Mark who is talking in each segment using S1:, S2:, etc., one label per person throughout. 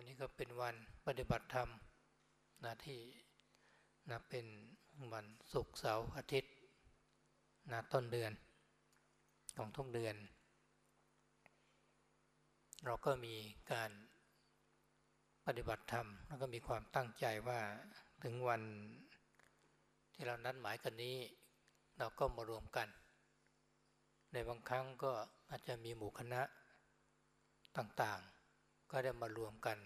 S1: วันนี้ก็เป็นวันปฏิบัติธรรมนะที่นะเป็นวันศุกร์เสาร์อาทิตย์นะต้นเดือนของทุกเดือน เราก็มีการปฏิบัติธรรม แล้วก็มีความตั้งใจว่าถึงวันที่เรานัดหมายกันนี้ เราก็มารวมกัน ในบางครั้งก็อาจจะมีหมู่คณะต่างๆ ก็ได้มารวมกัน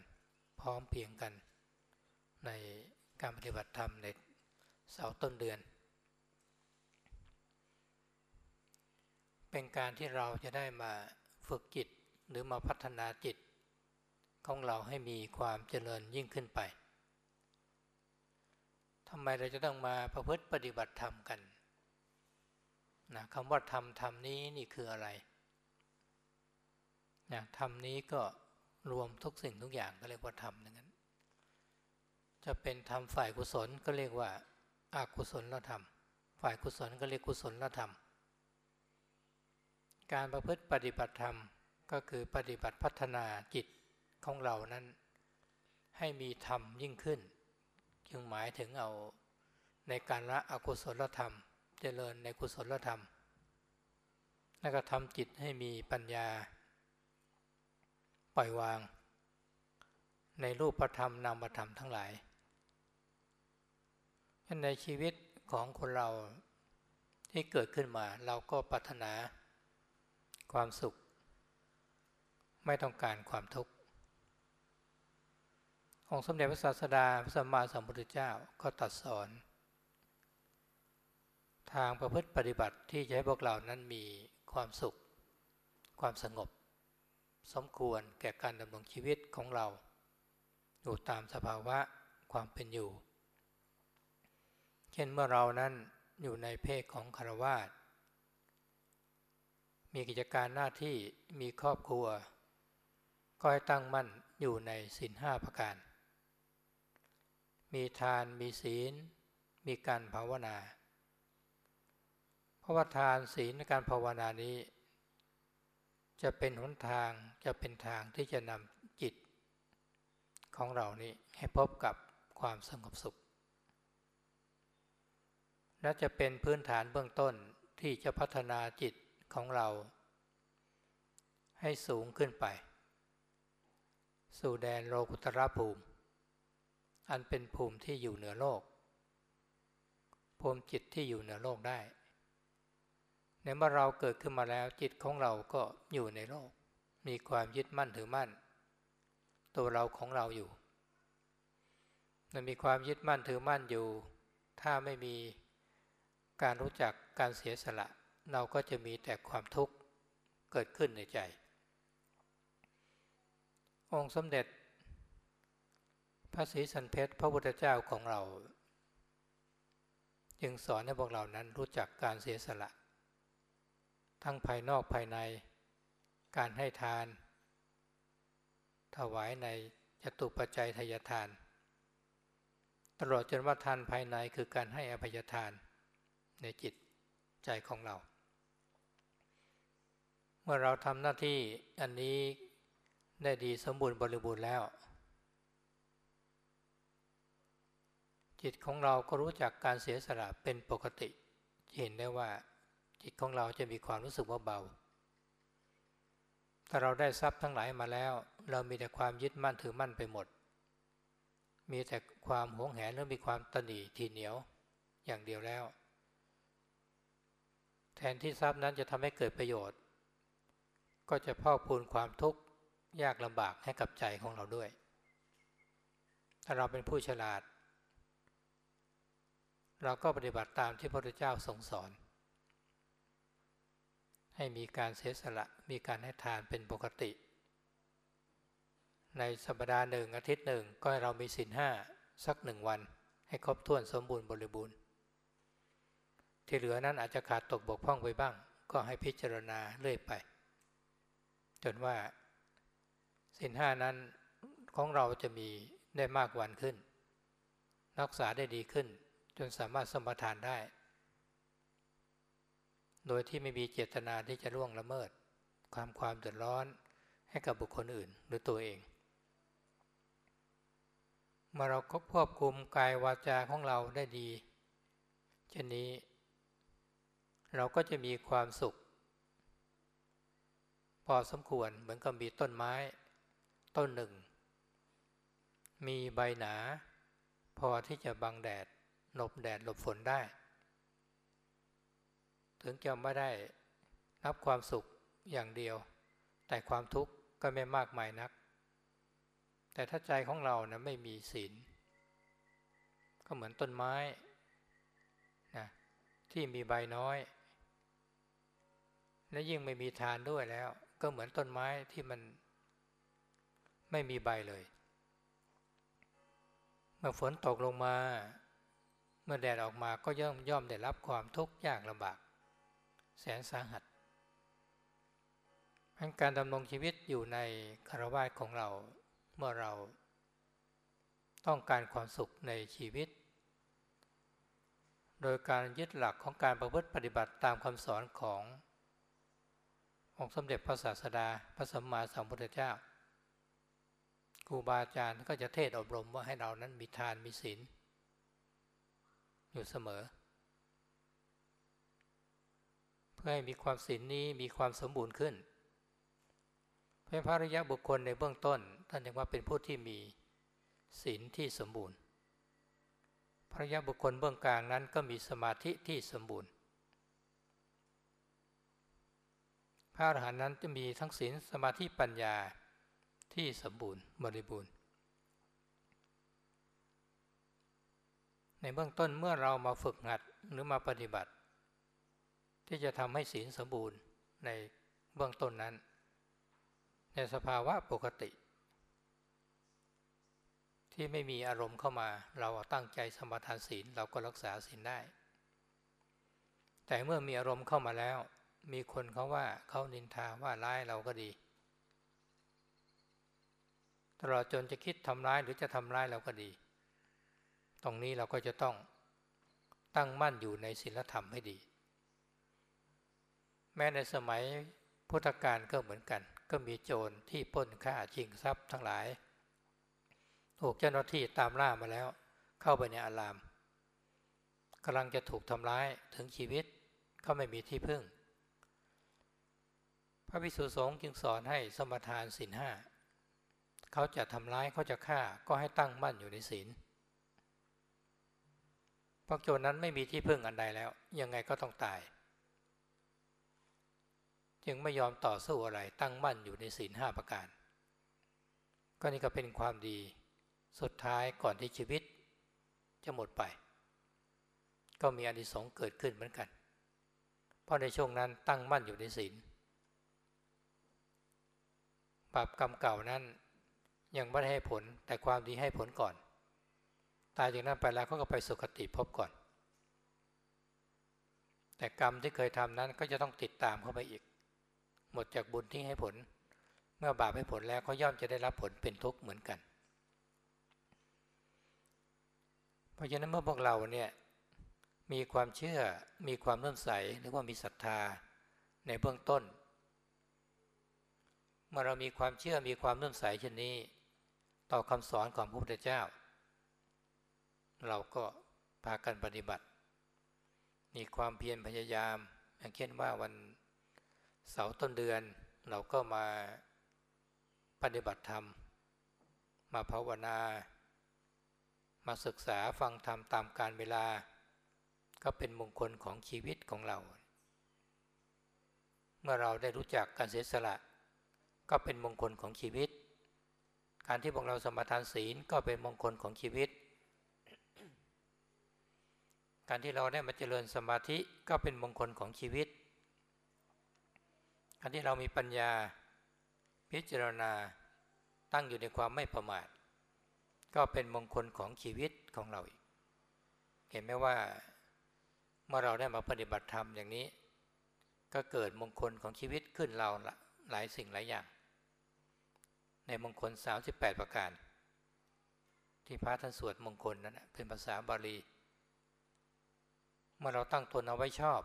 S1: พร้อมเพียงกัน ในการปฏิบัติธรรมในเสาต้นเดือน เป็นการที่เราจะได้มาฝึกจิตหรือมาพัฒนาจิต ของเราให้มีความเจริญยิ่งขึ้นไปทำไมเราจะต้องมาประพฤติปฏิบัติธรรมกันนะคำว่าธรรมธรรมนี้นี่คืออะไรนะธรรมนี้ก็ รวมทุกสิ่งทุกอย่างก็เรียกว่าธรรมนั้นจะเป็นธรรมฝ่ายกุศลก็เรียกว่าอากุศลธรรม ฝ่ายกุศลก็เรียกกุศลธรรม การประพฤติปฏิบัติธรรมก็คือปฏิบัติพัฒนาจิตของเรานั้น ให้มีธรรมยิ่งขึ้น จึงหมายถึงเอาในการละอกุศลธรรม เจริญในกุศลธรรม แล้วก็ทำจิตให้มีปัญญา ปล่อยวาง ในรูปธรรมนามธรรมทั้งหลายในชีวิตของคนเราที่เกิดขึ้นมา เราก็ปรารถนาความสุข ไม่ต้องการความทุกข์องค์สมเด็จพระศาสดาพระสัมมาสัมพุทธเจ้าก็ตรัสสอน ทางประพฤติปฏิบัติที่จะให้พวกเรานั้นมีความสุข ความสงบ สมควรแก่การดำรงชีวิตของเรา อยู่ตามสภาวะความเป็นอยู่ เช่นเมื่อเรานั้นอยู่ในเพศของคารวาสมีกิจการหน้าที่มีครอบครัว ก็ให้ตั้งมั่นอยู่ในศีลห้าประการ มีทานมีศีล มีการภาวนา เพราะว่าทานศีลในการภาวนานี้ จะเป็นหนทางจะเป็นทางที่จะนำจิตของเรานี้ให้พบกับความสงบสุข และจะเป็นพื้นฐานเบื้องต้นที่จะพัฒนาจิตของเรา ให้สูงขึ้นไป สู่แดนโลกุตระภูมิ อันเป็นภูมิที่อยู่เหนือโลก ภูมิจิตที่อยู่เหนือโลกได้ ในเมื่อเราเกิดขึ้นมาแล้วจิตของเราก็อยู่ในโลก มีความยึดมั่นถือมั่น ตัวเราของเราอยู่มันมีความยึดมั่นถือมั่นอยู่ ถ้าไม่มีการรู้จักการเสียสละ เราก็จะมีแต่ความทุกข์เกิดขึ้นในใจ องค์สมเด็จ พระศรีสันเพชรพระพุทธเจ้าของเรา จึงสอนให้พวกเรานั้นรู้จักการเสียสละ ทั้งภายนอกภายใน การให้ทาน ถวายในจตุปัจจัยทายทาน ตลอดจนว่าทานภายในคือการให้อภัยทานในจิตใจของเรา เมื่อเราทำหน้าที่อันนี้ได้ดีสมบูรณ์บริบูรณ์แล้ว จิตของเราก็รู้จักการเสียสละเป็นปกติ เห็นได้ว่า จิตของเราจะมีความรู้สึกว่าเบา ถ้าเราได้ทรัพย์ทั้งหลายมาแล้ว เรามีแต่ความยึดมั่นถือมั่นไปหมด มีแต่ความหวงแหนหรือมีความตนีทีเหนียวอย่างเดียวแล้ว แทนที่ทรัพย์นั้นจะทำให้เกิดประโยชน์ ก็จะพอกพูนความทุกข์ยากลำบากให้กับใจของเราด้วย ถ้าเราเป็นผู้ฉลาด เราก็ปฏิบัติตามที่พระพุทธเจ้าทรงสอน ให้มีการเสียสละมีการให้ทานเป็นปกติ ในสัปดาห์หนึ่งอาทิตย์หนึ่งก็ให้เรามีสินห้าสักหนึ่งวัน ให้ครบถ้วนสมบูรณ์บริบูรณ์ ที่เหลือนั้นอาจจะขาดตกบกพร่องไปบ้าง ก็ให้พิจารณาเรื่อยไป จนว่าสินห้านั้นของเราจะมีได้มากวันขึ้น รักษาได้ดีขึ้น จนสามารถสมทานได้ โดยที่ไม่มีเจตนาที่จะล่วงละเมิด ความความเดือดร้อนให้กับบุคคลอื่นหรือตัวเอง เมื่อเราควบคุมกายวาจาของเราได้ดี เช่นนี้ เราก็จะมีความสุข พอสมควรเหมือนกับมีต้นไม้ ต้นหนึ่ง มีใบหนา พอที่จะบังแดดหลบแดดหลบฝนได้ ถึงจะไม่ได้รับความสุขอย่างเดียว แต่ความทุกข์ก็ไม่มากมายนัก แต่ถ้าใจของเรานะไม่มีศีลก็เหมือนต้นไม้นะที่มีใบน้อย และยิ่งไม่มีทานด้วยแล้ว ก็เหมือนต้นไม้ที่มันไม่มีใบเลย เมื่อฝนตกลงมา เมื่อแดดออกมาก็ย่อมย่อมได้รับความทุกข์ยากลำบาก แสนสาหัสการดำรงชีวิตอยู่ในคารวะของเราเมื่อเราต้องการความสุขในชีวิต โดยการยึดหลักของการประพฤติปฏิบัติตามคำสอนขององค์สมเด็จพระศาสดาพระสัมมาสัมพุทธเจ้าครูบาอาจารย์ก็จะเทศอบรมว่าให้เรานั้นมีทานมีศีลอยู่เสมอ เพื่อให้มีความศีลนี้มีความสมบูรณ์ขึ้นเพื่อพระริยะบุคคลในเบื้องต้นท่านเรียกว่าเป็นผู้ที่มีศีลที่สมบูรณ์ พระรยะบุคคลเบื้องกลางนั้นก็มีสมาธิที่สมบูรณ์ พระอรหันต์นั้นจะมีทั้งศีลสมาธิปัญญาที่สมบูรณ์บริบูรณ์ ในเบื้องต้นเมื่อเรามาฝึกหัดหรือมาปฏิบัติ ที่จะทำให้ศีลสมบูรณ์ในเบื้องต้นนั้น ในสภาวะปกติ ที่ไม่มีอารมณ์เข้ามาเราตั้งใจสมทานศีลเราก็รักษาศีลได้ แต่เมื่อมีอารมณ์เข้ามาแล้ว มีคนเขาว่าเขานินทาว่าร้ายเราก็ดี ตลอดจนจะคิดทำร้ายหรือจะทำร้ายเราก็ดี ตรงนี้เราก็จะต้องตั้งมั่นอยู่ในศีลธรรมให้ดี แม้ในสมัยพุทธกาลก็เหมือนกัน ก็มีโจรที่ป้นฆ่าชิงทรัพย์ทั้งหลาย ถูกเจ้าหน้าที่ตามล่ามาแล้ว เข้าไปในอารามกำลังจะถูกทำร้ายถึงชีวิตก็ไม่มีที่พึ่ง พระภิกษุสงฆ์จึงสอนให้สมทานศีลห้าเขาจะทำร้ายเขาจะฆ่าก็ให้ตั้งมั่นอยู่ในศีลพวกโจรนั้นไม่มีที่พึ่งอันใดแล้ว ยังไงก็ต้องตาย จึงไม่ยอมต่อสู้อะไรตั้งมั่นอยู่ในศีลห้าประการ ก็นี่ก็เป็นความดีสุดท้ายก่อนที่ชีวิตจะหมดไป ก็มีอนิสงส์เกิดขึ้นเหมือนกัน เพราะในช่วงนั้นตั้งมั่นอยู่ในศีลบาปกรรมเก่านั้นยังไม่ได้ให้ผลแต่ความดีให้ผลก่อน ตายจากนั้นไปแล้วก็ไปสุคติพบก่อน แต่กรรมที่เคยทำนั้นก็จะต้องติดตามเข้าไปอีก หมดจากบุญที่ให้ผล เมื่อบาปให้ผลแล้วเขาย่อมจะได้รับผลเป็นทุกข์เหมือนกัน เพราะฉะนั้นเมื่อพวกเราเนี่ยมีความเชื่อมีความเลื่มใสหรือว่ามีศรัทธาในเบื้องต้น เมื่อเรามีความเชื่อมีความเลื่มใสเช่นนี้ ต่อคำสอนของพระพุทธเจ้า เราก็พากันปฏิบัติ มีความเพียรพยายาม อย่างเช่นว่าวัน เสาร์ต้นเดือนเราก็มาปฏิบัติธรรม มาภาวนา มาศึกษาฟังธรรมตามการเวลา ก็เป็นมงคลของชีวิตของเรา เมื่อเราได้รู้จักการเสียสละ ก็เป็นมงคลของชีวิต การที่พวกเราสมาทานศีลก็เป็นมงคลของชีวิต การที่เราได้มาเจริญสมาธิก็เป็นมงคลของชีวิต การที่เรามีปัญญาพิจารณาตั้งอยู่ในความไม่ประมาท ก็เป็นมงคลของชีวิตของเราอีก เห็นไหมว่าเมื่อเราได้มาปฏิบัติธรรมอย่างนี้ ก็เกิดมงคลของชีวิตขึ้นเราหลายสิ่งหลายอย่าง ในมงคล 38 ประการ ที่พระท่านสวดมงคลนั้นเป็นภาษาบาลี เมื่อเราตั้งตนเอาไว้ชอบ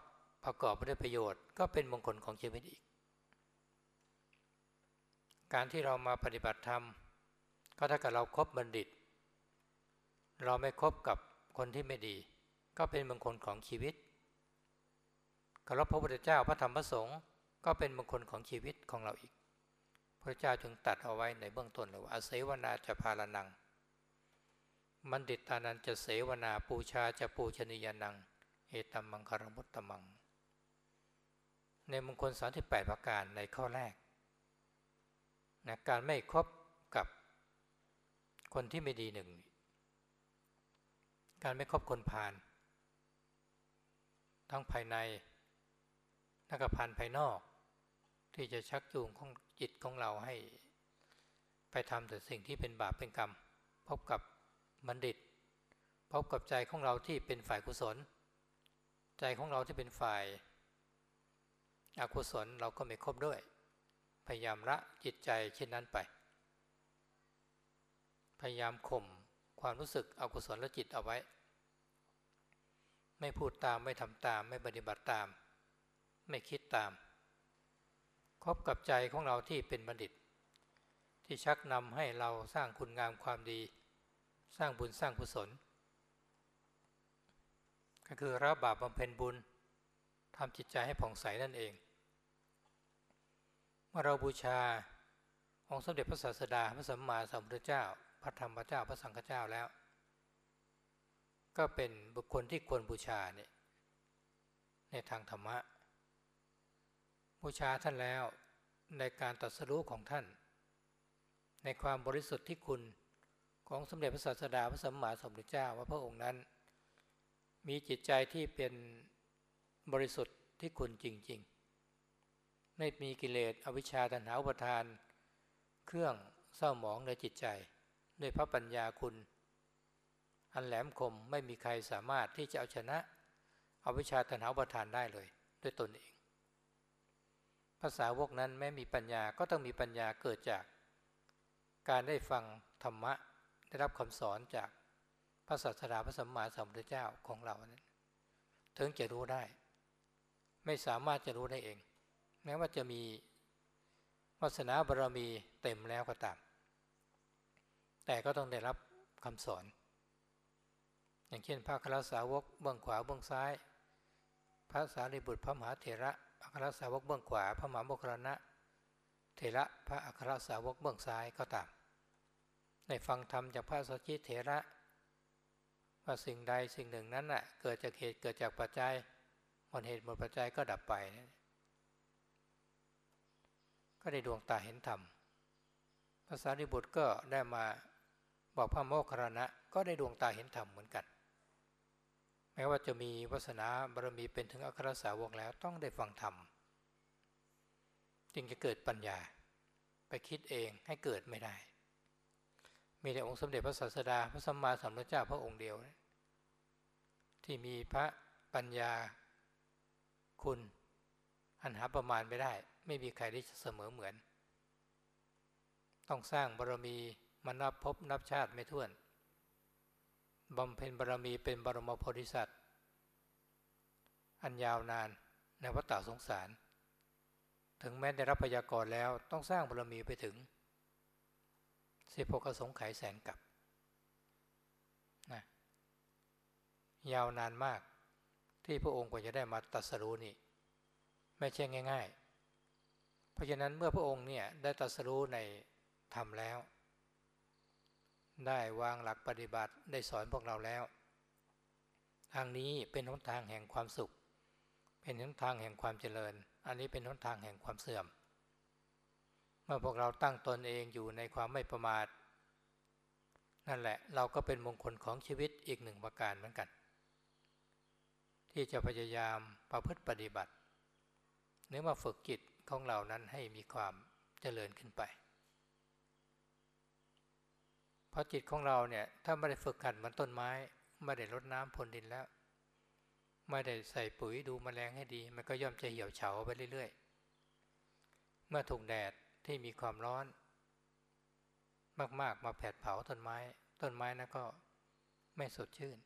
S1: ประกอบไปด้วยประโยชน์ ก็เป็นมงคลของชีวิตอีก การที่เรามาปฏิบัติธรรม ก็ถ้ากับเราครบบัณฑิต เราไม่คบกับคนที่ไม่ดี ก็เป็นมงคลของชีวิตเคารพพระพุทธเจ้าพระธรรมพระสงฆ์ก็เป็นมงคลของชีวิตของเราอีก พระเจ้าจึงตัดเอาไว้ในเบื้องต้นเลยว่าอาเสวนาจะพาลนังบัณฑิตานันจะเสวนาปูชาจะปูชนียนัง เอตัมมังคารมุตตมัง ในมงคล38ประการในข้อแรก นะการไม่คบกับคนที่ไม่ดีหนึ่ง การไม่คบคนพาลทั้งภายในและก็พันภายนอก ที่จะชักจูงของจิตของเราให้ ไปทำแต่สิ่งที่เป็นบาปเป็นกรรม พบกับบัณฑิต พบกับใจของเราที่เป็นฝ่ายกุศล ใจของเราที่เป็นฝ่ายอากุศลเราก็ไม่คบด้วย พยายามละจิตใจเช่นนั้นไป พยายามข่มความรู้สึกอกุศลและจิตเอาไว้ ไม่พูดตามไม่ทำตาม ไม่ปฏิบัติตาม ไม่คิดตาม คบกับใจของเราที่เป็นบัณฑิต ที่ชักนำให้เราสร้างคุณงามความดี สร้างบุญสร้างกุศล ก็คือรับบาปบำเพ็ญบุญทำจิตใจให้ผ่องใสนั่นเอง เมื่อเราบูชาองค์สมเด็จพระศาสดาพระสัมมาสัมพุทธเจ้า พระธรรมเจ้าพระสังฆเจ้าแล้ว ก็เป็นบุคคลที่ควรบูชาเนี่ยในทางธรรมะ บูชาท่านแล้วในการตัดสรู้ของท่าน ในความบริสุทธิ์ที่คุณของสมเด็จพระศาสดาพระสัมมาสัมพุทธเจ้าว่าพระองค์นั้น มีจิตใจที่เป็นบริสุทธิ์ที่คุณจริง ๆ ไม่มีกิเลสอวิชชาตัณหาอุปทาน เครื่องเศร้าหมองในจิตใจ ด้วยพระปัญญาคุณ อันแหลมคมไม่มีใครสามารถที่จะเอาชนะอวิชชาตัณหาอุปทานได้เลย ด้วยตนเอง ภาษาวกนั้นแม้มีปัญญาก็ต้องมีปัญญาเกิดจาก การได้ฟังธรรมะได้รับคำสอนจากพระศาสดาพระสัมมาสัมพุทธเจ้าของเรานั้นถึงจะรู้ได้ ไม่สามารถจะรู้ได้เอง ม้ว่าจะมีวาสนาบารมีเต็มแล้วก็ตาม แต่ก็ต้องได้รับคำสอน อย่างเช่นพระครสาวกเบื้องขวาเบื้องซ้าย พระสารีบุตรพระมหาเถระอัครสาวกเบื้องขวา พระมหาโมคลนะเถระพระอัครสาวกเบื้องซ้ายก็ตามในฟังธรรมจากพระสัจจิเถระ ว่าสิ่งใดสิ่งหนึ่งนั้นน่ะเกิดจากเหตุเกิดจากปัจจัยหมดเหตุหมดปัจจัยก็ดับไป ก็ได้ดวงตาเห็นธรรมภาษาริบุตรก็ได้มาบอกพระโมคคัลลานะก็ได้ดวงตาเห็นธรรมเหมือนกัน แม้ว่าจะมีวาสนาบารมีเป็นถึงอัครสาวกแล้วต้องได้ฟังธรรมจึงจะเกิดปัญญาไปคิดเองให้เกิดไม่ได้ มีแต่องค์สมเด็จพระศาสดาพระสัมมาสัมพุทธเจ้าพระองค์เดียว ที่มีพระปัญญาคุณอันหาประมาณไม่ได้ ไม่มีใครที่จะเสมอเหมือน ต้องสร้างบารมีมานับพบนับชาติไม่ถ้วนบำเพ็ญบารมีเป็นบรมโพธิสัตว์ อันยาวนานในวัฏสงสาร ถึงแม้ได้รับพยากรแล้วต้องสร้างบารมีไปถึงสิบหกสงไขยแสนกับนะยาวนานมากที่พระองค์กว่าจะได้มาตัดสรู้นี่ ไม่ใช่ง่ายๆ ราะฉะนั้นเมื่อพระองค์เนี่ยได้ตรัสรู้ในธรรมแล้ว ได้วางหลักปฏิบัติได้สอนพวกเราแล้วทางนี้เป็นหนทางแห่งความสุข เป็นหนทางแห่งความเจริญ อันนี้เป็นหนทางแห่งความเสื่อม เมื่อพวกเราตั้งตนเองอยู่ในความไม่ประมาทนั่นแหละเราก็เป็นมงคลของชีวิตอีกหนึ่งประการเหมือนกัน ที่จะพยายามประพฤติปฏิบัติเนื้อมาฝึกจิต ของเรานั้นให้มีความเจริญขึ้นไป เพราะจิตของเราเนี่ยถ้าไม่ได้ฝึกหัดเหมือนต้นไม้ ไม่ได้รดน้ำพรนดินแล้ว ไม่ได้ใส่ปุ๋ยดูมแมลงให้ดี มันก็ย่อมจะเหี่ยวเฉาไปเรื่อยๆ เมื่อถูกแดดที่มีความร้อน มากๆมาแผดเผาต้นไม้ ต้นไม้นะก็ไม่สดชื่น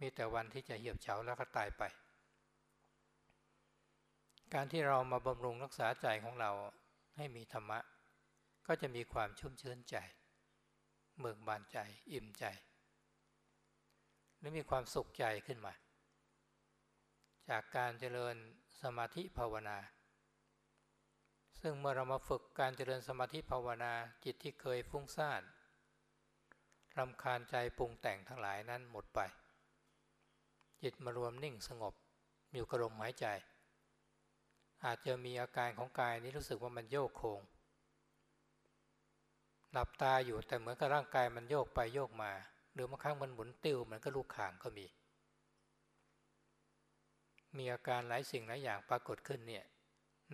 S1: มีแต่วันที่จะเหี่ยวเฉาแล้วก็ตายไป การที่เรามาบำรุงรักษาใจของเราให้มีธรรมะ ก็จะมีความชุ่มชื้นใจเบิกบานใจ อิ่มใจรือมีความสุขใจขึ้นมา จากการเจริญสมาธิภาวนา ซึ่งเมื่อเรามาฝึกการเจริญสมาธิภาวนาจิตที่เคยฟุ้งซ่านรำคาญใจปรุงแต่งทั้งหลายนั้นหมดไป จิตมารวมนิ่งสงบอยู่กับลมหายใจ อาจจะมีอาการของกายนี้รู้สึกว่ามันโยกโคงหลับตาอยู่แต่เหมือนกับร่างกายมันโยกไปโยกมา หรือบางครั้งมันหมุนติ้วมันก็ลูกข่างก็มี มีอาการหลายสิ่งหลายอย่างปรากฏขึ้นเนี่ย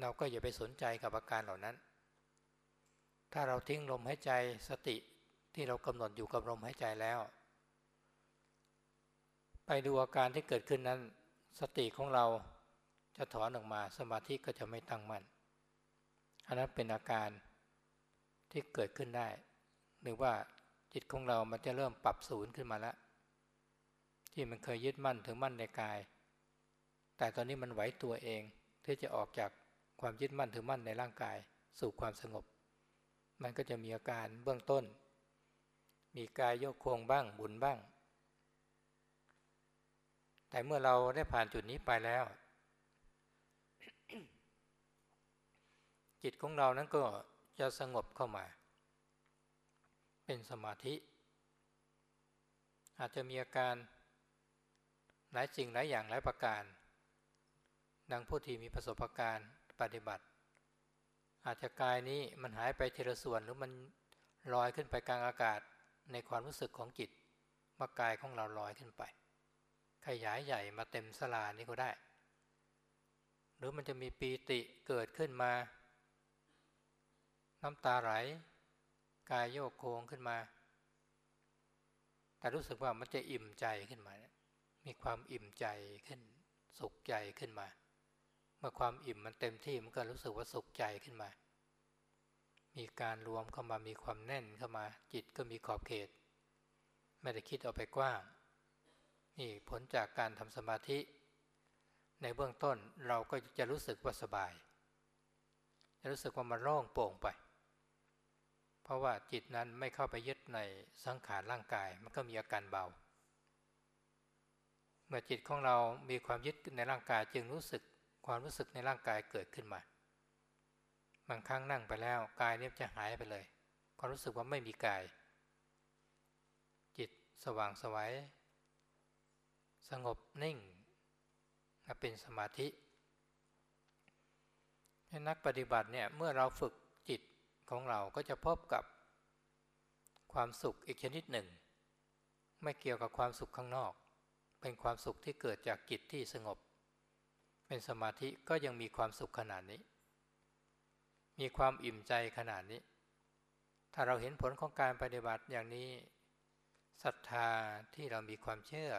S1: เราก็อย่าไปสนใจกับอาการเหล่านั้น ถ้าเราทิ้งลมหายใจสติที่เรากำหนดอยู่กับลมหายใจแล้ว ไปดูอาการที่เกิดขึ้นนั้น สติของเรา จะถอนออกมาสมาธิก็จะไม่ตั้งมั่นอันนั้นเป็นอาการที่เกิดขึ้นได้ หรือว่าจิตของเรามันจะเริ่มปรับศูนย์ขึ้นมาแล้ว ที่มันเคยยึดมั่นถึงมั่นในกาย แต่ตอนนี้มันไหวตัวเองที่จะออกจากความยึดมั่นถือมั่นในร่างกายสู่ความสงบ มันก็จะมีอาการเบื้องต้น มีกายโยกโคงบ้างบุญบ้าง แต่เมื่อเราได้ผ่านจุดนี้ไปแล้ว จิตของเรานั้นก็จะสงบเข้ามา เป็นสมาธิ อาจจะมีอาการหลายสิ่งหลายอย่างหลายประการ ดังผู้ที่มีประสบการณ์ปฏิบัติ อาจจะกายนี้มันหายไปทีละส่วนหรือมันลอยขึ้นไปกลางอากาศในความรู้สึกของจิตว่ากายของเราลอยขึ้นไป ขยายใหญ่มาเต็มสลานี้ก็ได้ หรือมันจะมีปีติเกิดขึ้นมา น้ำตาไหล กายโยกโค้งขึ้นมา แต่รู้สึกว่ามันจะอิ่มใจขึ้นมา มีความอิ่มใจขึ้น สุขใจขึ้นมา เมื่อความอิ่มมันเต็มที่มันก็รู้สึกว่าสุขใจขึ้นมา มีการรวมเข้ามามีความแน่นเข้ามาจิตก็มีขอบเขต ไม่ได้คิดออกไปกว้าง นี่ผลจากการทำสมาธิ ในเบื้องต้นเราก็จะรู้สึกว่าสบายจะรู้สึกว่ามันโล่งโปร่งไป ราะว่าจิตนั้นไม่เข้าไปยึดในสังขารร่างกาย มันก็มีอาการเบา เมื่อจิตของเรามีความยึดในร่างกายจึงรู้สึกความรู้สึกในร่างกายเกิดขึ้นมา บางครั้งนั่งไปแล้วกายเนี้จะหายไปเลยความรู้สึกว่าไม่มีกาย จิตสว่างสวัยสงบนิ่งเป็นสมาธินักปฏิบัติเนี่ยเมื่อเราฝึกจิต ของเราก็จะพบกับความสุขอีกชนิดหนึ่ง ไม่เกี่ยวกับความสุขข้างนอก เป็นความสุขที่เกิดจากจิตที่สงบ เป็นสมาธิก็ยังมีความสุขขนาดนี้ มีความอิ่มใจขนาดนี้ ถ้าเราเห็นผลของการปฏิบัติอย่างนี้ศรัทธาที่เรามีความเชื่อ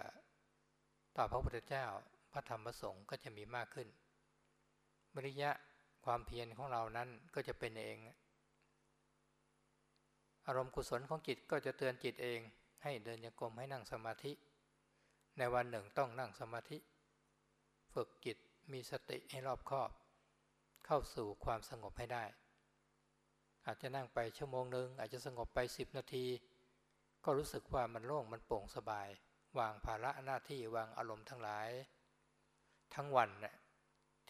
S1: ต่อพระพุทธเจ้าพระธรรมพระสงฆ์ก็จะมีมากขึ้นมริยะความเพียรของเรานั้นก็จะเป็นเอง อารมณ์กุศลของจิตก็จะเตือนจิตเอง ให้เดินยกรมให้นั่งสมาธิ ในวันหนึ่งต้องนั่งสมาธิ ฝึกจิตมีสติให้รอบคอบ เข้าสู่ความสงบให้ได้ อาจจะนั่งไปชั่วโมงหนึ่งอาจจะสงบไปสิบนาที ก็รู้สึกว่ามันโล่งมันโปร่งสบาย วางภาระหน้าที่วางอารมณ์ทั้งหลาย ทั้งวันน่ย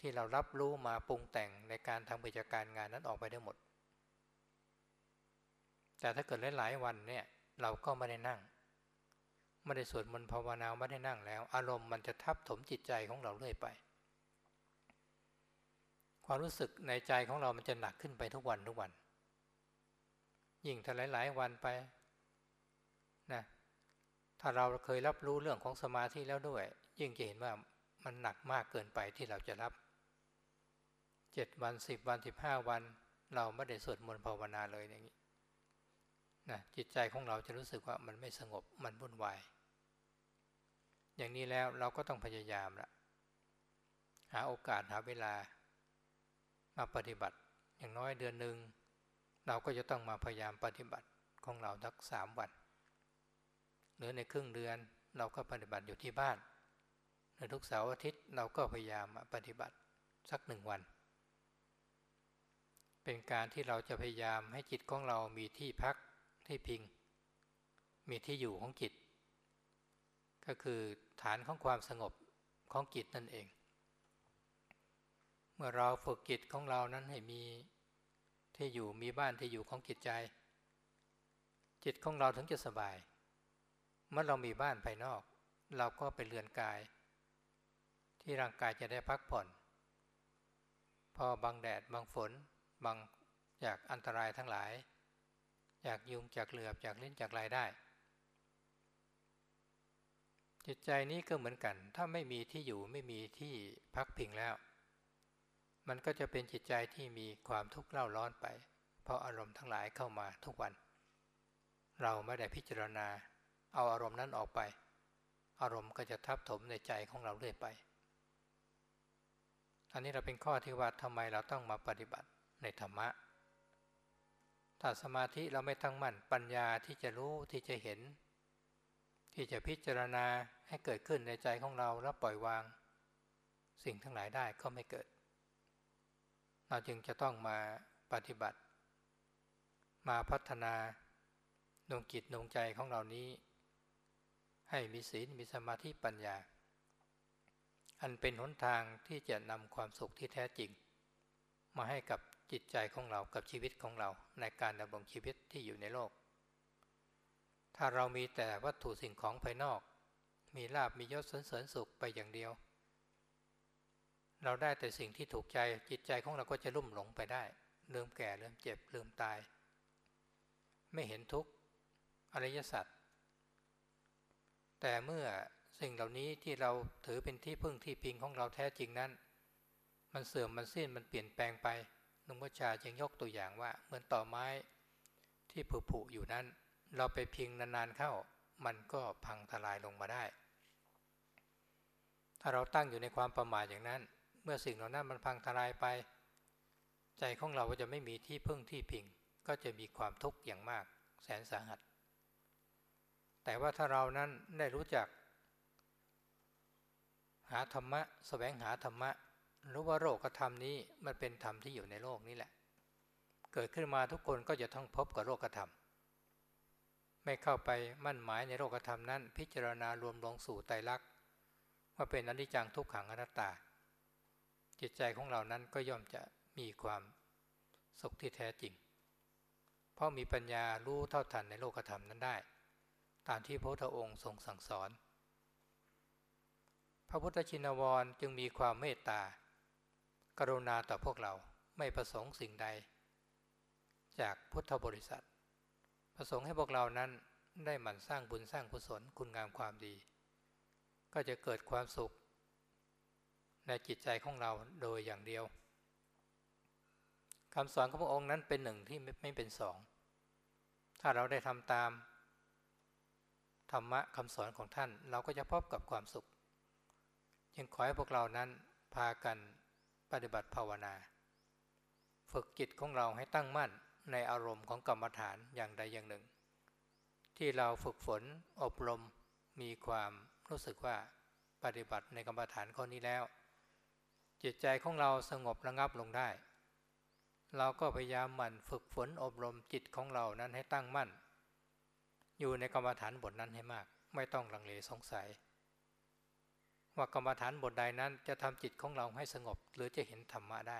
S1: ที่เรารับรู้มาปรุงแต่งในการทำกิจการงานนั้นออกไปได้หมด แต่ถ้าเกิดหลายๆวันเนี่ยเราก็ไม่ได้นั่ง ไม่ได้สวดมนต์ภาวนาไม่ได้นั่งแล้ว อารมณ์มันจะทับถมจิตใจของเราเรื่อยไป ความรู้สึกในใจของเรามันจะหนักขึ้นไปทุกวันทุกวัน ยิ่งถ้าหลายๆวันไปนะถ้าเราเคยรับรู้เรื่องของสมาธิแล้วด้วย ยิ่งจะเห็นว่ามันหนักมากเกินไปที่เราจะรับเจ็ดวันสิบวันสิบห้าวัน เราไม่ได้สวดมนต์ภาวนาเลยอย่างนี้ นะจิตใจของเราจะรู้สึกว่ามันไม่สงบมันวุ่นวายอย่างนี้แล้วเราก็ต้องพยายามละหาโอกาสหาเวลามาปฏิบัติ อย่างน้อยเดือนหนึ่งเราก็จะต้องมาพยายามปฏิบัติของเราทักสามวันหรือในครึ่งเดือนเราก็ปฏิบัติอยู่ที่บ้านในทุกเสาร์อาทิตย์เราก็พยายามปฏิบัติสักหนึ่งวัน เป็นการที่เราจะพยายามให้จิตของเรามีที่พัก ที่พิง มีที่อยู่ของจิต ก็คือฐานของความสงบของจิตนั่นเอง เมื่อเราฝึกจิตของเรานั้นให้มีที่อยู่มีบ้านที่อยู่ของจิตใจ จิตของเราถึงจะสบาย เมื่อเรามีบ้านภายนอก เราก็เป็นเรือนกาย ที่ร่างกายจะได้พักผ่อน พอบังแดดบังฝนบังจากอันตรายทั้งหลาย จากยุงจากเหลือบจากลิ้นจากลายได้ จิตใจนี้ก็เหมือนกัน ถ้าไม่มีที่อยู่ไม่มีที่พักพิงแล้ว มันก็จะเป็นจิตใจที่มีความทุกข์เล่าร้อนไป เพราะอารมณ์ทั้งหลายเข้ามาทุกวัน เราไม่ได้พิจารณา เอาอารมณ์นั้นออกไป อารมณ์ก็จะทับถมในใจของเราเรื่อยไป อันนี้เราเป็นข้อที่ว่าทำไมเราต้องมาปฏิบัติในธรรมะ ถ้าสมาธิเราไม่ตั้งมั่นปัญญาที่จะรู้ที่จะเห็น ที่จะพิจารณาให้เกิดขึ้นในใจของเราแล้วปล่อยวาง สิ่งทั้งหลายได้ก็ไม่เกิด เราจึงจะต้องมาปฏิบัติ มาพัฒนาดวงจิตดวงใจของเรานี้ ให้มีศีลมีสมาธิปัญญา อันเป็นหนทางที่จะนำความสุขที่แท้จริง มาให้กับ จิตใจของเรากับชีวิตของเราในการดำรงชีวิตที่อยู่ในโลก ถ้าเรามีแต่วัตถุสิ่งของภายนอก มีลาบมียศสนเสริญสุขไปอย่างเดียว เราได้แต่สิ่งที่ถูกใจจิตใจของเราก็จะลุ่มหลงไปได้ลืมแก่ลืมเจ็บลืมตาย ไม่เห็นทุกข์อริยสัจแต่เมื่อสิ่งเหล่านี้ที่เราถือเป็นที่พึ่งที่พิงของเราแท้จริงนั้น มันเสื่อมมันสิ้นมันเปลี่ยนแปลงไป หลวงพ่อชาจึงยกตัวอย่างว่า เหมือนต่อไม้ที่ผุผุอยู่นั้น เราไปพิงนานๆเข้า มันก็พังทลายลงมาได้ ถ้าเราตั้งอยู่ในความประมาทอย่างนั้น เมื่อสิ่งเหล่านั้นมันพังทลายไป ใจของเราก็จะไม่มีที่พึ่งที่พิง ก็จะมีความทุกข์อย่างมาก แสนสาหัส แต่ว่าถ้าเรานั้นได้รู้จัก หาธรรมะสแสวงหาธรรมะ รู้ว่าโลกธรรมนี้มันเป็นธรรมที่อยู่ในโลกนี้แหละ เกิดขึ้นมาทุกคนก็จะต้องพบกับโลกธรรม ไม่เข้าไปมั่นหมายในโลกธรรมนั้น พิจารณารวมลงสู่ไตรลักษณ์ว่าเป็นอนิจจังทุกขังอนัตตา จิตใจของเรานั้นก็ย่อมจะมีความสุขที่แท้จริง เพราะมีปัญญารู้เท่าทันในโลกธรรมนั้นได้ ตามที่พระพุทธองค์ทรงสั่งสอน พระพุทธชินวรจึงมีความเมตตา กรุณาต่อพวกเราไม่ประสงค์สิ่งใด จากพุทธบริษัท ประสงค์ให้พวกเรานั้นได้หมั่นสร้างบุญสร้างกุศลคุณงามความดี ก็จะเกิดความสุข ในจิตใจของเราโดยอย่างเดียวคำสอนของพระองค์นั้นเป็นหนึ่งที่ไม่เป็นสอง ถ้าเราได้ทำตามธรรมะคำสอนของท่านเราก็จะพบกับความสุข จึงขอให้พวกเรานั้นพากัน ปฏิบัติภาวนา ฝึกจิตของเราให้ตั้งมั่นในอารมณ์ของกรรมฐานอย่างใดอย่างหนึ่ง ที่เราฝึกฝนอบรมมีความรู้สึกว่าปฏิบัติในกรรมฐานข้อนี้แล้ว จิตใจของเราสงบระงับลงได้ เราก็พยายามหมั่นฝึกฝนอบรมจิตของเรานั้นให้ตั้งมั่น อยู่ในกรรมฐานบทนั้นให้มาก ไม่ต้องลังเลสงสัย ว่ากรรมฐานบทใดนั้นจะทำจิตของเราให้สงบ หรือจะเห็นธรรมะได้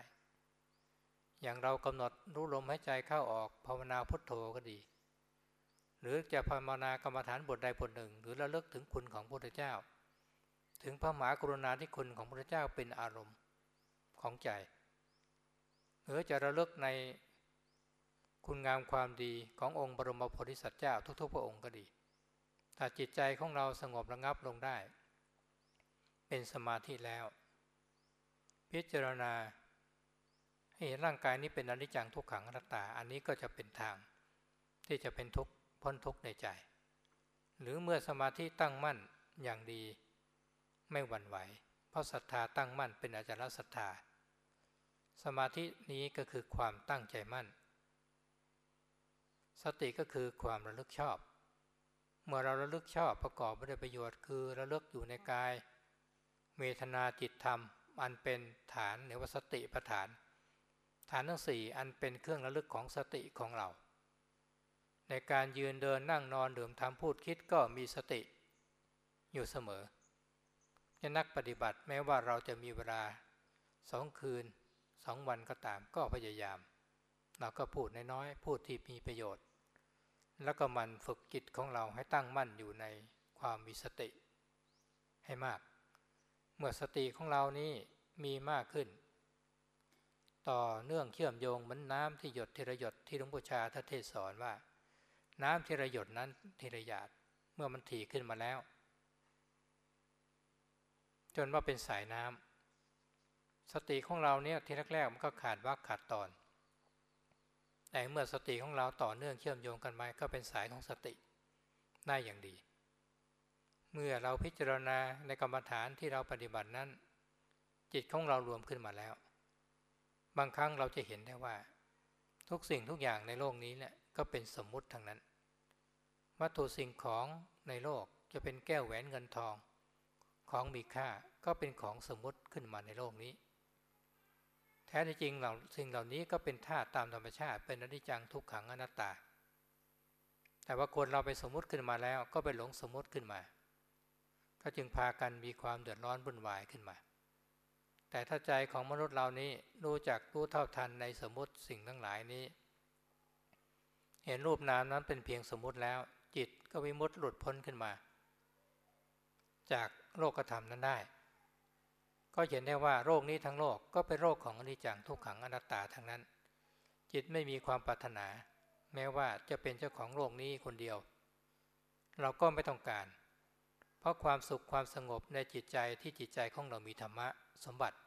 S1: อย่างเรากำหนดรู้ลมหายใจเข้าออกภาวนาพุทโธก็ดี หรือจะภาวนากรรมฐานบทใดบทหนึ่ง หรือระลึกถึงคุณของพระพุทธเจ้า ถึงพระมหากรุณาธิคุณของพระพุทธเจ้าเป็นอารมณ์ของใจ หรือจะระลึกในคุณงามความดีขององค์บรมโพธิสัตว์เจ้าทุกๆ พระองค์ก็ดีถ้าจิตใจของเราสงบระงับลงได้ เป็นสมาธิแล้ว พิจารณาให้เห็นร่างกายนี้เป็นอนิจจังทุกขังอนัตตา อันนี้ก็จะเป็นทาง ที่จะเป็นทุกข์พ้นทุกข์ในใจ หรือเมื่อสมาธิตั้งมั่นอย่างดี ไม่หวั่นไหว เพราะศรัทธาตั้งมั่นเป็นอาจารย์ศรัทธา สมาธินี้ก็คือความตั้งใจมั่น สติก็คือความระลึกชอบ เมื่อเราระลึกชอบประกอบด้วยประโยชน์คือระลึกอยู่ในกาย เวทนาจิตธรรม อันเป็นฐานหรือว่าสติปฐาน ฐานทั้งสี่อันเป็นเครื่องระลึกของสติของเรา ในการยืนเดินนั่งนอนดื่มทำพูดคิดก็มีสติ อยู่เสมอจะนักปฏิบัติแม้ว่าเราจะมีเวลาสองคืนสองวันก็ตามก็พยายาม เราก็พูดน้อยๆพูดที่มีประโยชน์ แล้วก็มันฝึกจิตของเราให้ตั้งมั่นอยู่ในความมีสติให้มาก เมื่อสติของเรานี้มีมากขึ้น ต่อเนื่องเชื่อมโยงเหมือนน้ำที่หยดทีละหยดที่หลวงปู่ชาท่านเทศสอนว่า น้ำทีละหยดนั้นทีละหยาดเมื่อมันถี่ขึ้นมาแล้ว จนว่าเป็นสายน้ำสติของเราเนี่ยทีแรกๆมันก็ขาดวักขาดตอนแต่เมื่อสติของเราต่อเนื่องเชื่อมโยงกันไปก็เป็นสายของสติได้อย่างดี เมื่อเราพิจารณาในกรรมฐานที่เราปฏิบัตินั้น จิตของเรารวมขึ้นมาแล้ว บางครั้งเราจะเห็นได้ว่า ทุกสิ่งทุกอย่างในโลกนี้เนี่ยก็เป็นสมมุติทั้งนั้น วัตถุสิ่งของในโลกจะเป็นแก้วแหวนเงินทอง ของมีค่าก็เป็นของสมมุติขึ้นมาในโลกนี้ แท้จริงเราสิ่งเหล่านี้ก็เป็นธาตุตามธรรมชาติ เป็นอนิจจังทุกขังอนัตตา แต่ว่าคนเราไปสมมุติขึ้นมาแล้วก็ไปหลงสมมุติขึ้นมา ก็จึงพากันมีความเดือดร้อนวุ่นวายขึ้นมา แต่ถ้าใจของมนุษย์เรานี้รู้จักรู้เท่าทันในสมมติสิ่งทั้งหลายนี้ เห็นรูปนามนั้นเป็นเพียงสมมติแล้ว จิตก็วิมุตต์หลุดพ้นขึ้นมา จากโลกธรรมนั้นได้ ก็เห็นได้ว่าโรคนี้ทั้งโลกก็เป็นโรคของอนิจจังทุกขังอนัตตาทั้งนั้น จิตไม่มีความปรารถนา แม้ว่าจะเป็นเจ้าของโรคนี้คนเดียว เราก็ไม่ต้องการ เพราะความสุขความสงบในจิตใจที่จิตใจของเรามีธรรมะสมบัติ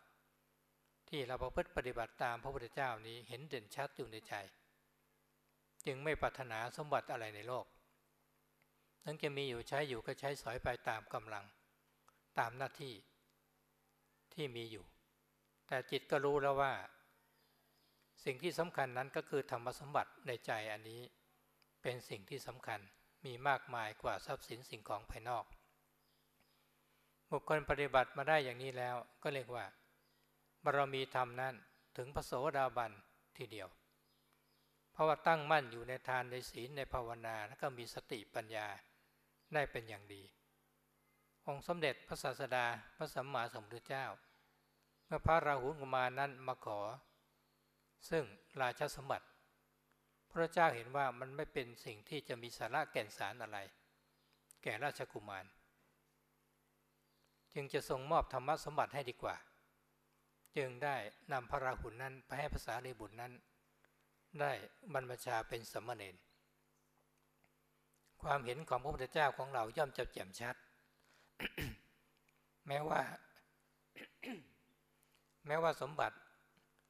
S1: ที่เราประพฤติปฏิบัติตามพระพุทธเจ้านี้เห็นเด่นชัดอยู่ในใจ จึงไม่ปรารถนาสมบัติอะไรในโลกทั้งจะมีอยู่ใช้อยู่ก็ใช้สอยไปตามกำลัง ตามหน้าที่ที่มีอยู่ แต่จิตก็รู้แล้วว่า สิ่งที่สำคัญนั้นก็คือธรรมสมบัติในใจอันนี้ เป็นสิ่งที่สำคัญมีมากมายกว่าทรัพย์สินสิ่งของภายนอก บุคคลปฏิบัติมาได้อย่างนี้แล้ว ก็เรียกว่าบารมีธรรมนั้นถึงพระโสดาบันทีเดียว เพราะว่าตั้งมั่นอยู่ในทานในศีลในภาวนาแล้วก็มีสติปัญญาได้เป็นอย่างดี องค์สมเด็จพระศาสดาพระสัมมาสัมพุทธเจ้า เมื่อพระราหุลกุมารนั้นมาขอ ซึ่งราชสมบัติ พระเจ้าเห็นว่ามันไม่เป็นสิ่งที่จะมีสาระแก่นสารอะไร แก่ราชกุมาร จึงจะทรงมอบธรรมสมบัติให้ดีกว่า จึงได้นำพระราหุลนั้นไปให้ภาษาลีบุตรนั้น ได้บรรพชาเป็นสมณเณรความเห็นของพระพุทธเจ้าของเราย่อมจะแจ่มชัด แม้ว่า แม้ว่าสมบัติ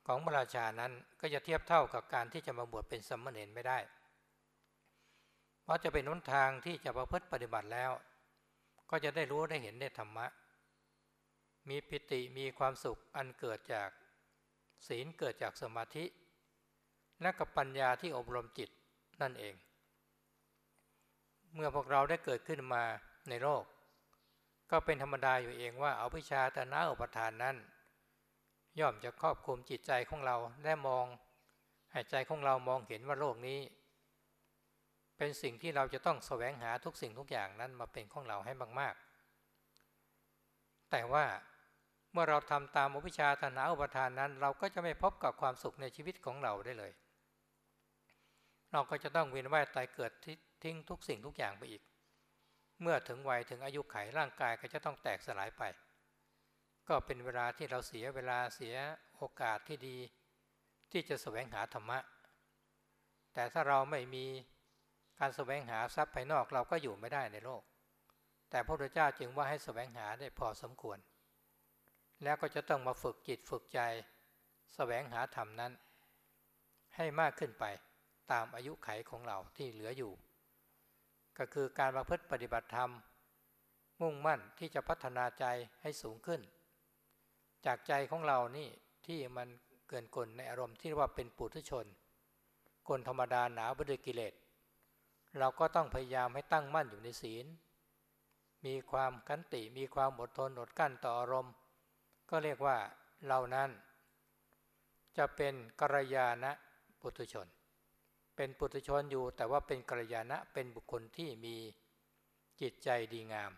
S1: ของพระราชานั้นก็จะเทียบเท่ากับการที่จะมาบวชเป็นสมณเณรไม่ได้ เพราะจะเป็นนุนทางที่จะประพฤติปฏิบัติแล้ว ก็จะได้รู้ได้เห็นได้ธรรมะ มีปิติมีความสุขอันเกิดจากศีลเกิดจากสมาธิ และกับปัญญาที่อบรมจิตนั่นเอง เมื่อพวกเราได้เกิดขึ้นมาในโลก ก็เป็นธรรมดาอยู่เองว่าเอาวิชาตนาอุปทานนั้น ย่อมจะครอบคุมจิตใจของเราและมองให้ใจของเรามองเห็นว่าโลกนี้ เป็นสิ่งที่เราจะต้องแสวงหาทุกสิ่งทุกอย่างนั้นมาเป็นของเราให้มาก ๆ แต่ว่า มื่อเราทำตามอวิชาตนาอุปทานนั้น เราก็จะไม่พบกับความสุขในชีวิตของเราได้เลย เราก็จะต้องเวียนว่ายตายเกิดทิ้งทุกสิ่งทุกอย่างไปอีก เมื่อถึงวัยถึงอายุไขร่างกายก็จะต้องแตกสลายไป ก็เป็นเวลาที่เราเสียเวลาเสียโอกาสที่ดี ที่จะแสวงหาธรรมะ แต่ถ้าเราไม่มีการแสวงหาทรัพย์ภายนอกเราก็อยู่ไม่ได้ในโลก แต่พระพุทธเจ้าจึงว่าให้แสวงหาได้พอสมควร แล้วก็จะต้องมาฝึกจิตฝึกใจสแสวงหาธรรมนั้น ให้มากขึ้นไปตามอายุไขของเราที่เหลืออยู่ ก็คือการประพฤติปฏิบัติธรรม มุ่งมั่นที่จะพัฒนาใจให้สูงขึ้น จากใจของเรานี่ที่มันเกินกลในอารมณ์ที่ว่าเป็นปุถุชนคนธรรมดาหนาวไปด้วยกิเลสเราก็ต้องพยายามให้ตั้งมั่นอยู่ในศีล มีความกันติมีความอดทนอดกั้นต่ออารมณ์ ก็เรียกว่าเรานั้น จะเป็นกัลยาณปุถุชน เป็นปุถุชนอยู่แต่ว่าเป็นกัลยาณะเป็นบุคคลที่มีจิตใจดีงาม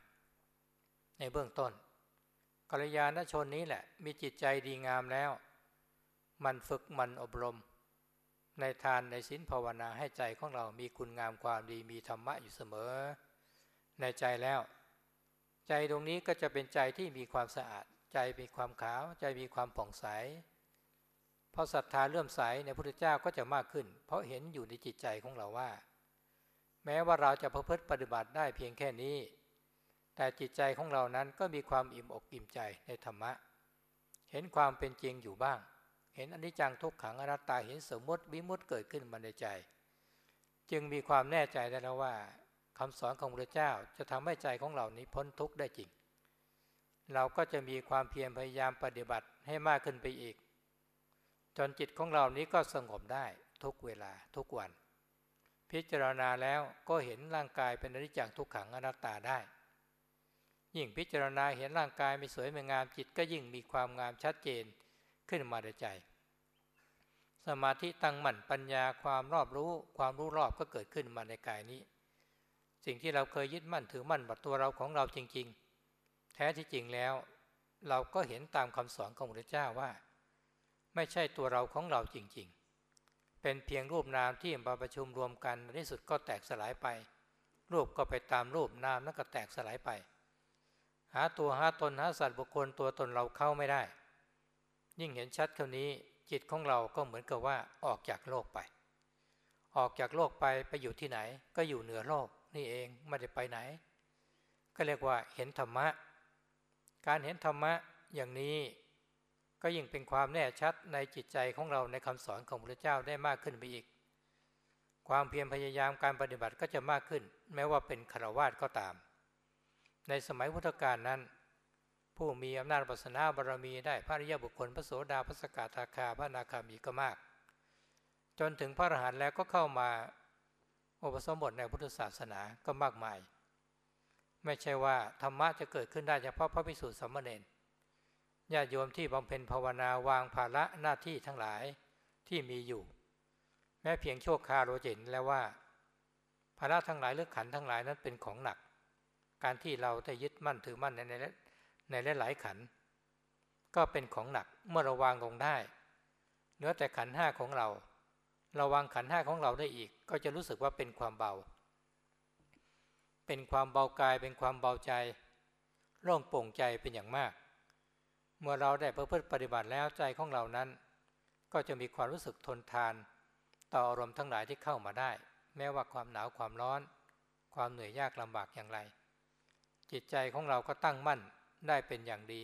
S1: ในเบื้องต้นกัลยาณชนนี้แหละมีจิตใจดีงามแล้ว มันฝึกมันอบรม ในทานในศีลภาวนาให้ใจของเรามีคุณงามความดีมีธรรมะอยู่เสมอ ในใจแล้ว ใจตรงนี้ก็จะเป็นใจที่มีความสะอาด ใจมีความขาว ใจมีความผ่องใสพราะศรัทธาเลื่อมใสในพระพุทธเจ้าก็จะมากขึ้น เพราะเห็นอยู่ในจิตใจของเราว่า แม้ว่าเราจะประพฤติปฏิบัติได้เพียงแค่นี้ แต่จิตใจของเรานั้นก็มีความอิ่มอกอิ่มใจในธรรมะ เห็นความเป็นจริงอยู่บ้าง เห็นอนิจจังทุกขังอนัตตาเห็นสมมติวิมุติเกิดขึ้นมาในใจ จึงมีความแน่ใจได้แล้วว่าคำสอนของพระเจ้าจะทำให้ใจของเรานี้พ้นทุกข์ได้จริง เราก็จะมีความเพียรพยายามปฏิบัติให้มากขึ้นไปอีก จนจิตของเรานี้ก็สงบได้ทุกเวลาทุกวัน พิจารณาแล้วก็เห็นร่างกายเป็นอนิจจังทุกขังอนัตตาได้ ยิ่งพิจารณาเห็นร่างกายไม่สวยไม่งามจิตก็ยิ่งมีความงามชัดเจนขึ้นมาในใจ สมาธิตั้งมั่นปัญญาความรอบรู้ความรู้รอบก็เกิดขึ้นมาในกายนี้ สิ่งที่เราเคยยึดมั่นถือมั่นบัดตัวเราของเราจริง ๆ แท้ที่จริงแล้ว เราก็เห็นตามคำสอนของพระเจ้าว่า ไม่ใช่ตัวเราของเราจริงๆ เป็นเพียงรูปนามที่มาประชุมรวมกันในที่สุดก็แตกสลายไป รูปก็ไปตามรูปนามนั้นก็แตกสลายไป หาตัวหาตนหาสัตว์บุคคลตัวตนเราเข้าไม่ได้ ยิ่งเห็นชัดเท่านี้จิตของเราก็เหมือนกับว่าออกจากโลกไป ออกจากโลกไปไปอยู่ที่ไหน ก็อยู่เหนือโลกนี่เองไม่ได้ไปไหน ก็เรียกว่าเห็นธรรมะ การเห็นธรรมะอย่างนี้ ก็ยิ่งเป็นความแน่ชัดในจิตใจของเราในคำสอนของพระเจ้าได้มากขึ้นไปอีก ความเพียรพยายามการปฏิบัติก็จะมากขึ้น แม้ว่าเป็นคารวาสก็ตาม ในสมัยพุทธกาลนั้น ผู้มีอำนาจปัสนาบารมีได้พระริยบุคคลพระโสดาพระสกทาคาพระนาคามีก็มาก จนถึงพระอรหันต์แล้วก็เข้ามาอุปสมบทในพุทธศาสนาก็มากมาย ไม่ใช่ว่าธรรมะจะเกิดขึ้นได้เฉพาะพระภิกษุสามเณรญาติโยมที่บำเพ็ญภาวนาวางภาระหน้าที่ทั้งหลายที่มีอยู่ แม้เพียงโชคคาโรจินแล้วว่า ภาระทั้งหลายหรือขันทั้งหลายนั้นเป็นของหนัก การที่เราได้ยึดมั่นถือมั่นในในในหลายขัน ก็เป็นของหนักเมื่อเราวางลงได้เนื้อแต่ขันห้าของเรา เราวางขันห้าของเราได้อีก ก็จะรู้สึกว่าเป็นความเบา เป็นความเบากายเป็นความเบาใจโล่งโปร่งใจเป็นอย่างมาก เมื่อเราได้ประพฤติปฏิบัติแล้วใจของเรานั้น ก็จะมีความรู้สึกทนทาน ต่ออารมณ์ทั้งหลายที่เข้ามาได้ แม้ว่าความหนาวความร้อน ความเหนื่อยยากลำบากอย่างไร จิตใจของเราก็ตั้งมั่นได้เป็นอย่างดี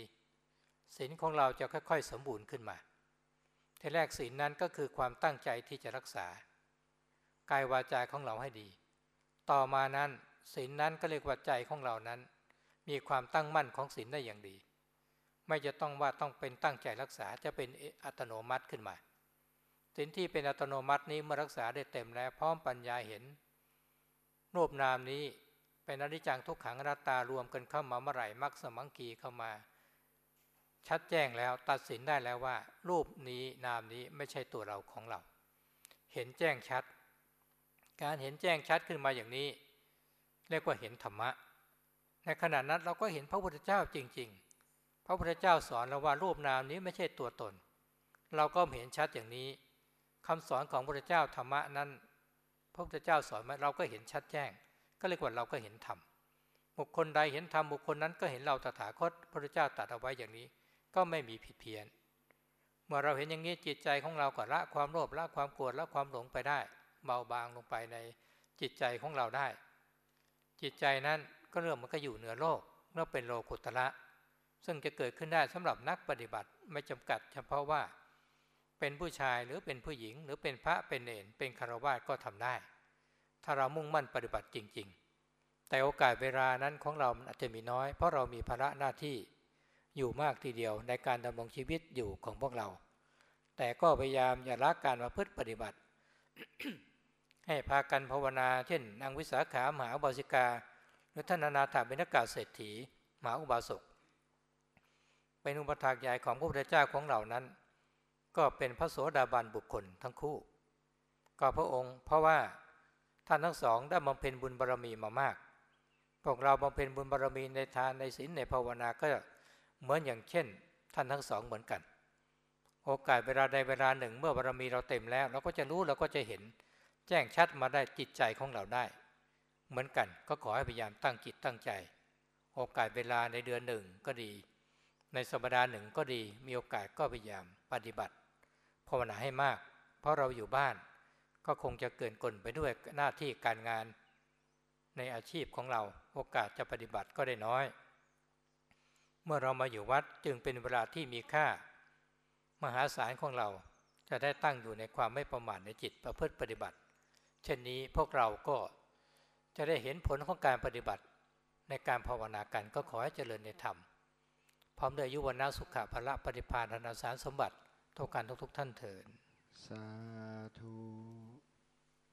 S1: ศีลของเราจะค่อยๆ สมบูรณ์ขึ้นมาทีแรกศีลนั้นก็คือความตั้งใจที่จะรักษากายวาจาของเราให้ดี ต่อมานั้น ศีลนนั้นก็เรียกว่าใจของเรานั้น มีความตั้งมั่นของศีลได้อย่างดี ไม่จะต้องว่าต้องเป็นตั้งใจรักษาจะเป็นอัตโนมัติขึ้นมาสิ่งที่เป็นอัตโนมัตินี้เมื่อรักษาได้เต็มแล้วพร้อมปัญญาเห็นรูปนามนี้เป็นอนิจจังทุกขังอนัตตารวมกันเข้ามาเมื่อไหร่มักสมังคีเข้ามา ชัดแจ้งแล้วตัดสินได้แล้วว่า รูปนี้นามนี้ไม่ใช่ตัวเราของเรา เห็นแจ้งชัด การเห็นแจ้งชัดขึ้นมาอย่างนี้ เรียกว่าเห็นธรรมะ ในขณะนั้นเราก็เห็นพระพุทธเจ้าจริง ๆ พระพุทธเจ้าสอนเราว่ารูปนามนี้ไม่ใช่ตัวตน เราก็เห็นชัดอย่างนี้คำสอนของพระพุทธเจ้าธรรมะนั้น พระพุทธเจ้าสอนมาเราก็เห็นชัดแจ้ง ก็เรียกว่าเราก็เห็นธรรมบุคคลใดเห็นธรรมบุคคลนั้นก็เห็นเราตถาคตพระพุทธเจ้าตรัสเอาไว้อย่างนี้ ก็ไม่มีผิดเพี้ยนเมื่อเราเห็นอย่างนี้จิตใจของเราก็ละความโลภละความโกรธละความหลงไปได้ เบาบางลงไปในจิตใจของเราได้ จิตใจนั้นก็เริ่มมันก็อยู่เหนือโลกเมื่อเป็นโลกุตระซึ่งจะเกิดขึ้นได้สำหรับนักปฏิบัติไม่จำกัดเฉพาะว่า เป็นผู้ชายหรือเป็นผู้หญิง หรือเป็นพระเป็นเนรเป็นคารวะก็ทำได้ ถ้าเรามุ่งมั่นปฏิบัติจริง ๆ แต่โอกาสเวลานั้นของเราอาจจะมีน้อย เพราะเรามีภาระหน้าที่อยู่มากทีเดียวในการดำรงชีวิตอยู่ของพวกเรา แต่ก็พยายามอย่าละการมาพฤติปฏิบัติ ให้พากันภาวนา เช่นนางวิสาขามหาอุบาสิกา หรือท่านนาถาเป็นนักกาเศรษฐีมหาอุบาสกเป็นอุปถากใหญ่ของพระพุทธเจ้าของเหล่านั้น ก็เป็นพระโสดาบันบุคคลทั้งคู่ ก็พระองค์เพราะว่าท่านทั้งสองได้บำเพ็ญบุญบารรมีมามากพพวกเราบำเพ็ญบุญบารมีในทานในศีลในภาวนาก็เหมือนอย่างเช่น ท่านทั้งสองเหมือนกัน โอกาสเวลาใดเวลาหนึ่ง เมื่อบารมีเราเต็มแล้ว เราก็จะรู้เราก็จะเห็น แจ้งชัดมาได้จิตใจของเราได้ เหมือนกันก็ขอให้พยายามตั้งจิตตั้งใจ โอกาสเวลาในเดือนหนึ่งก็ดี ในสัปดาห์หนึ่งก็ดีมีโอกาสก็พยายามปฏิบัติภาวนาให้มาก เพราะเราอยู่บ้าน ก็คงจะเกินกลไปด้วยหน้าที่การงาน ในอาชีพของเราโอกาสจะปฏิบัติก็ได้น้อย เมื่อเรามาอยู่วัดจึงเป็นเวลาที่มีค่า มหาศาลของเราจะได้ตั้งอยู่ในความไม่ประมาทในจิตประพฤติปฏิบัติ เช่นนี้พวกเราก็จะได้เห็นผลของการปฏิบัติในการภาวนากันก็ขอให้เจริญในธรรม พร้อมด้วยยุวนาสุขะพละปฏิภาณธนาสารสมบัติทุกการทุกทุกท่านเถิด
S2: สาธุ